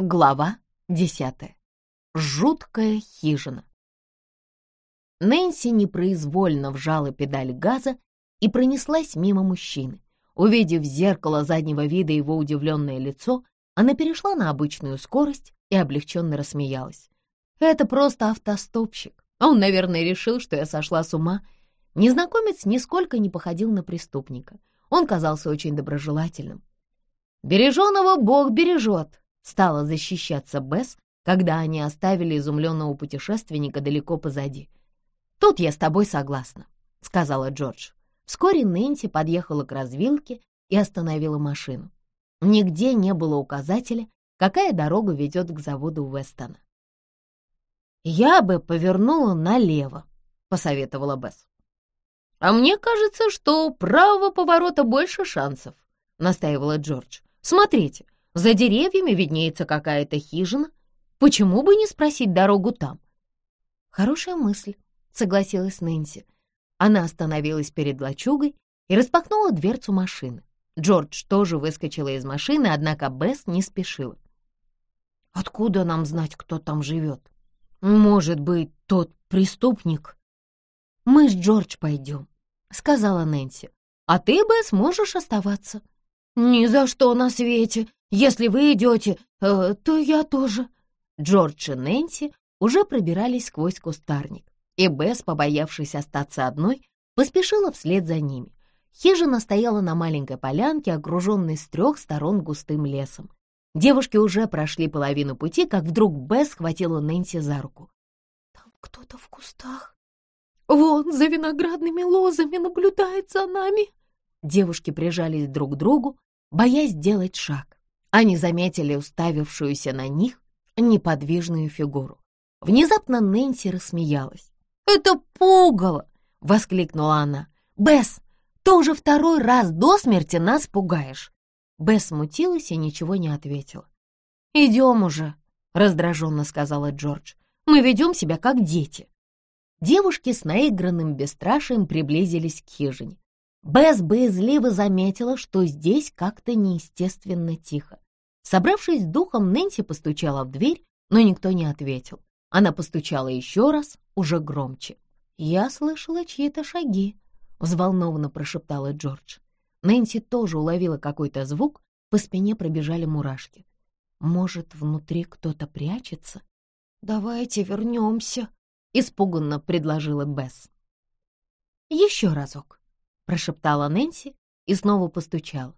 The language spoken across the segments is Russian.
Глава десятая. Жуткая хижина. Нэнси непроизвольно вжала педаль газа и пронеслась мимо мужчины. Увидев в зеркало заднего вида его удивленное лицо, она перешла на обычную скорость и облегченно рассмеялась. «Это просто автостопщик. Он, наверное, решил, что я сошла с ума». Незнакомец нисколько не походил на преступника. Он казался очень доброжелательным. «Береженого Бог бережет», стала защищаться Бесс, когда они оставили изумленного путешественника далеко позади. «Тут я с тобой согласна», — сказала Джордж. Вскоре Нэнси подъехала к развилке и остановила машину. Нигде не было указателя, какая дорога ведет к заводу Уэстона. «Я бы повернула налево», — посоветовала Бесс. «А мне кажется, что у правого поворота больше шансов», — настаивала Джордж. «Смотрите, за деревьями виднеется какая-то хижина. Почему бы не спросить дорогу там? Хорошая мысль, согласилась Нэнси. Она остановилась перед лачугой и распахнула дверцу машины. Джордж тоже выскочила из машины, однако Бесс не спешила. «Откуда нам знать, кто там живет? Может быть, тот преступник?» «Мы с Джордж пойдем», — сказала Нэнси. «А ты, Бесс, можешь оставаться». «Ни за что на свете! Если вы идете, э, то я тоже». Джордж и Нэнси уже пробирались сквозь кустарник, и Бесс, побоявшись остаться одной, поспешила вслед за ними. Хижина стояла на маленькой полянке, окруженной с трех сторон густым лесом. Девушки уже прошли половину пути, как вдруг Бесс схватила Нэнси за руку. «Там кто-то в кустах. Вон за виноградными лозами наблюдает за нами». Девушки прижались друг к другу, боясь сделать шаг. Они заметили уставившуюся на них неподвижную фигуру. Внезапно Нэнси рассмеялась. «Это пугало!» — воскликнула она. «Бесс, ты уже второй раз до смерти нас пугаешь!» Бесс смутилась и ничего не ответила. «Идем уже», — раздраженно сказала Джордж. «Мы ведем себя как дети». Девушки с наигранным бесстрашием приблизились к хижине. Бесс боязливо заметила, что здесь как-то неестественно тихо. Собравшись с духом, Нэнси постучала в дверь, но никто не ответил. Она постучала еще раз, уже громче. «Я слышала чьи-то шаги», — взволнованно прошептала Джордж. Нэнси тоже уловила какой-то звук, по спине пробежали мурашки. «Может, внутри кто-то прячется?» «Давайте вернемся», — испуганно предложила Бесс. «Еще разок», прошептала Нэнси и снова постучала.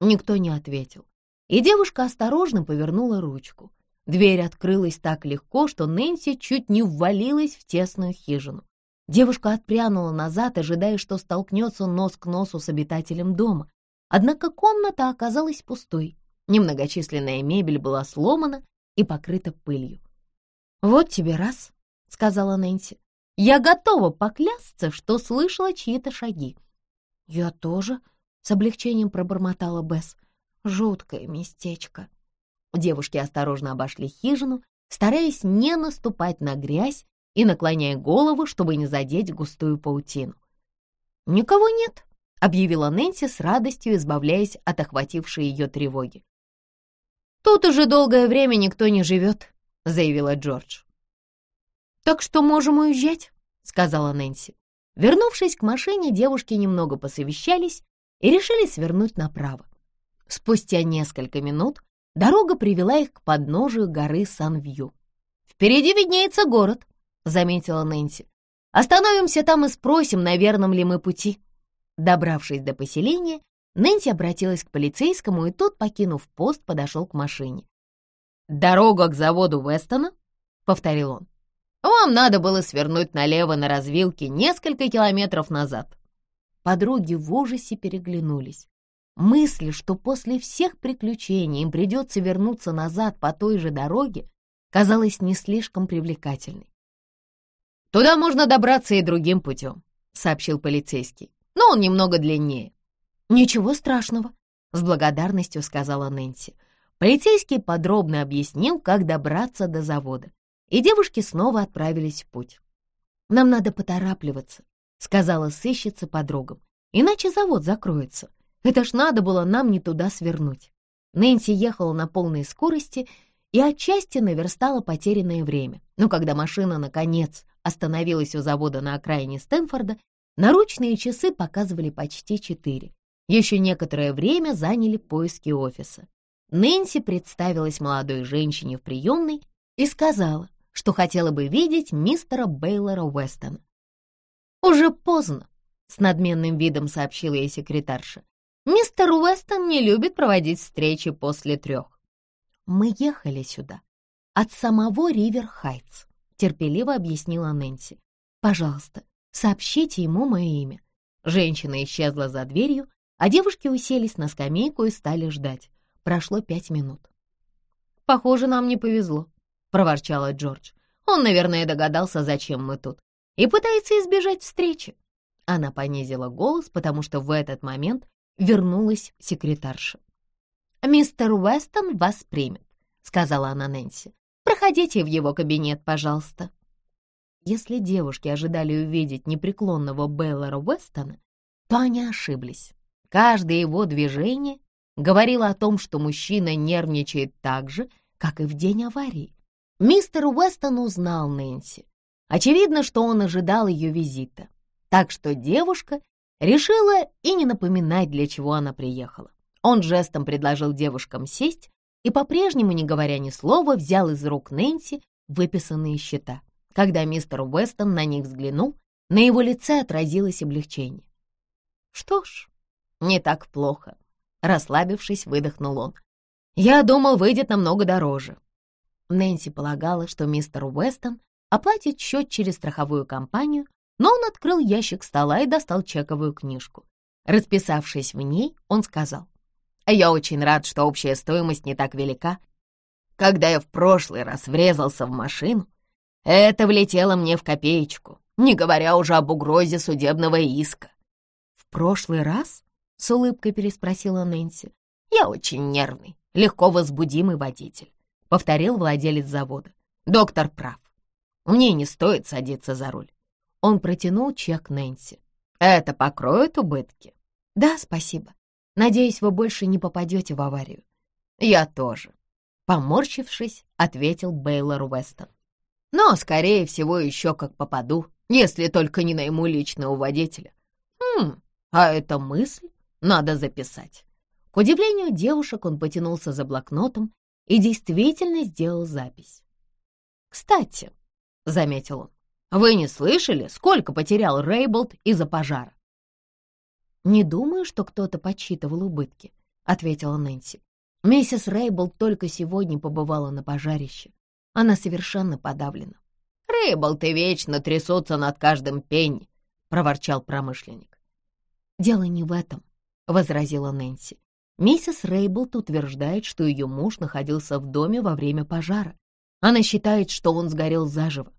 Никто не ответил, и девушка осторожно повернула ручку. Дверь открылась так легко, что Нэнси чуть не ввалилась в тесную хижину. Девушка отпрянула назад, ожидая, что столкнется нос к носу с обитателем дома. Однако комната оказалась пустой. Немногочисленная мебель была сломана и покрыта пылью. «Вот тебе раз», — сказала Нэнси. Я готова поклясться, что слышала чьи-то шаги. «Я тоже», — с облегчением пробормотала Бесс. «Жуткое местечко». Девушки осторожно обошли хижину, стараясь не наступать на грязь и наклоняя голову, чтобы не задеть густую паутину. «Никого нет», — объявила Нэнси с радостью, избавляясь от охватившей ее тревоги. «Тут уже долгое время никто не живет», — заявила Джордж. «Так что можем уезжать», — сказала Нэнси. Вернувшись к машине, девушки немного посовещались и решили свернуть направо. Спустя несколько минут дорога привела их к подножию горы Сан-Вью. «Впереди виднеется город», — заметила Нэнси. «Остановимся там и спросим, на верном ли мы пути». Добравшись до поселения, Нэнси обратилась к полицейскому, и тот, покинув пост, подошел к машине. «Дорога к заводу Вестона?» — повторил он. Вам надо было свернуть налево на развилке несколько километров назад». Подруги в ужасе переглянулись. Мысль, что после всех приключений им придется вернуться назад по той же дороге, казалась не слишком привлекательной. «Туда можно добраться и другим путем», — сообщил полицейский, «но он немного длиннее». «Ничего страшного», — с благодарностью сказала Нэнси. Полицейский подробно объяснил, как добраться до завода и девушки снова отправились в путь. «Нам надо поторапливаться», — сказала сыщица подругам, «иначе завод закроется. Это ж надо было нам не туда свернуть». Нэнси ехала на полной скорости и отчасти наверстала потерянное время. Но когда машина, наконец, остановилась у завода на окраине Стэнфорда, наручные часы показывали почти четыре. Еще некоторое время заняли поиски офиса. Нэнси представилась молодой женщине в приемной и сказала, что хотела бы видеть мистера Бейлора Уэстона. «Уже поздно», — с надменным видом сообщила ей секретарша. «Мистер Уэстон не любит проводить встречи после трех». «Мы ехали сюда от самого Ривер-Хайтс», — терпеливо объяснила Нэнси. «Пожалуйста, сообщите ему мое имя». Женщина исчезла за дверью, а девушки уселись на скамейку и стали ждать. Прошло пять минут. «Похоже, нам не повезло», — проворчала Джордж. «Он, наверное, догадался, зачем мы тут, и пытается избежать встречи». Она понизила голос, потому что в этот момент вернулась секретарша. «Мистер Уэстон вас примет», — сказала она Нэнси. «Проходите в его кабинет, пожалуйста». Если девушки ожидали увидеть непреклонного Бейлора Уэстона, то они ошиблись. Каждое его движение говорило о том, что мужчина нервничает так же, как и в день аварии. Мистер Уэстон узнал Нэнси. Очевидно, что он ожидал ее визита. Так что девушка решила и не напоминать, для чего она приехала. Он жестом предложил девушкам сесть и, по-прежнему, не говоря ни слова, взял из рук Нэнси выписанные счета. Когда мистер Уэстон на них взглянул, на его лице отразилось облегчение. «Что ж, не так плохо», — расслабившись, выдохнул он. «Я думал, выйдет намного дороже». Нэнси полагала, что мистер Уэстон оплатит счет через страховую компанию, но он открыл ящик стола и достал чековую книжку. Расписавшись в ней, он сказал, «Я очень рад, что общая стоимость не так велика. Когда я в прошлый раз врезался в машину, это влетело мне в копеечку, не говоря уже об угрозе судебного иска». «В прошлый раз?» — с улыбкой переспросила Нэнси. «Я очень нервный, легко возбудимый водитель», — повторил владелец завода. «Доктор прав. Мне не стоит садиться за руль. Он протянул чек Нэнси. «Это покроет убытки?» «Да, спасибо. Надеюсь, вы больше не попадете в аварию». «Я тоже», — поморщившись, ответил Бейлор Уэстон. «Но, скорее всего, еще как попаду, если только не найму личного водителя». «Хм, а эта мысль надо записать». К удивлению девушек он потянулся за блокнотом и действительно сделал запись. «Кстати», — заметил он, вы не слышали, сколько потерял Рейболд из-за пожара?» «Не думаю, что кто-то подсчитывал убытки», — ответила Нэнси. «Миссис Рейболд только сегодня побывала на пожарище. Она совершенно подавлена». «Рейболд и вечно трясутся над каждым пенни», — проворчал промышленник. «Дело не в этом», — возразила Нэнси. Миссис Рейболд утверждает, что ее муж находился в доме во время пожара. Она считает, что он сгорел заживо.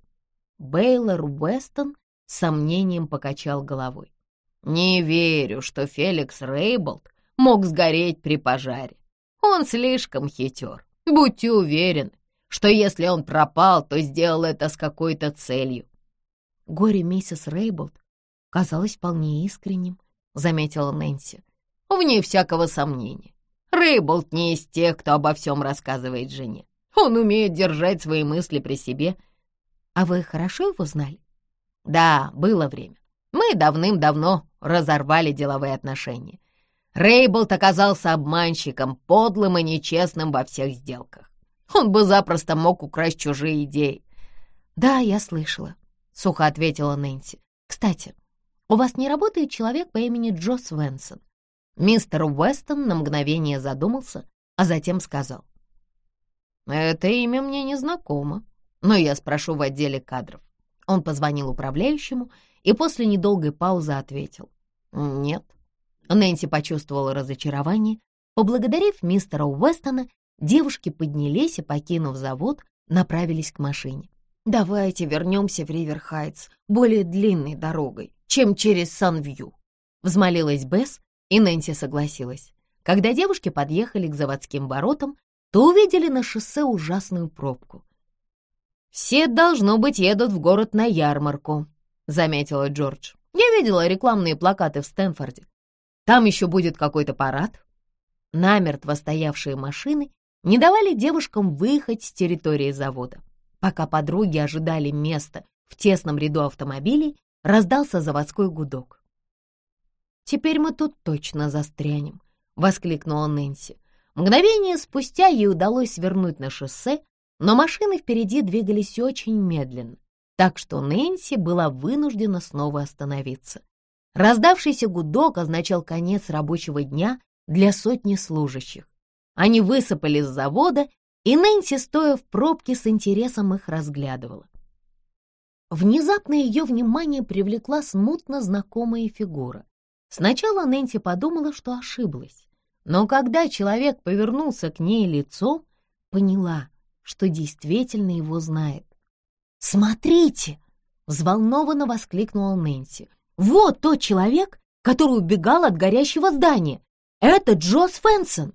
Бейлор Уэстон с сомнением покачал головой. «Не верю, что Феликс Рейболд мог сгореть при пожаре. Он слишком хитер. Будьте уверены, что если он пропал, то сделал это с какой-то целью». Горе миссис Рейболд казалось вполне искренним, заметила Нэнси. Вне всякого сомнения. Рейболд не из тех, кто обо всем рассказывает жене. Он умеет держать свои мысли при себе а вы хорошо его знали? Да, было время. Мы давным-давно разорвали деловые отношения. Рейблд оказался обманщиком, подлым и нечестным во всех сделках. Он бы запросто мог украсть чужие идеи. «Да, я слышала», — сухо ответила Нэнси. «Кстати, у вас не работает человек по имени Джо Свенсон?» Мистер Уэстон на мгновение задумался, а затем сказал. «Это имя мне не знакомо но я спрошу в отделе кадров». Он позвонил управляющему и после недолгой паузы ответил. «Нет». Нэнси почувствовала разочарование. Поблагодарив мистера Уэстона, девушки поднялись и, покинув завод, направились к машине. «Давайте вернемся в Риверхайтс более длинной дорогой, чем через Санвью», — взмолилась Бесс, и Нэнси согласилась. Когда девушки подъехали к заводским воротам, то увидели на шоссе ужасную пробку. «Все, должно быть, едут в город на ярмарку», — заметила Джордж. «Я видела рекламные плакаты в Стэнфорде. Там еще будет какой-то парад». Намертво стоявшие машины не давали девушкам выехать с территории завода. Пока подруги ожидали места в тесном ряду автомобилей, раздался заводской гудок. «Теперь мы тут точно застрянем», — воскликнула Нэнси. Мгновение спустя ей удалось свернуть на шоссе, но машины впереди двигались очень медленно, так что Нэнси была вынуждена снова остановиться. Раздавшийся гудок означал конец рабочего дня для сотни служащих. Они высыпали с завода, и Нэнси, стоя в пробке, с интересом их разглядывала. Внезапно ее внимание привлекла смутно знакомая фигура. Сначала Нэнси подумала, что ошиблась, но когда человек повернулся к ней лицом, поняла, что действительно его знает. «Смотрите!» — взволнованно воскликнула Нэнси. «Вот тот человек, который убегал от горящего здания! Это Джо Свенсон!»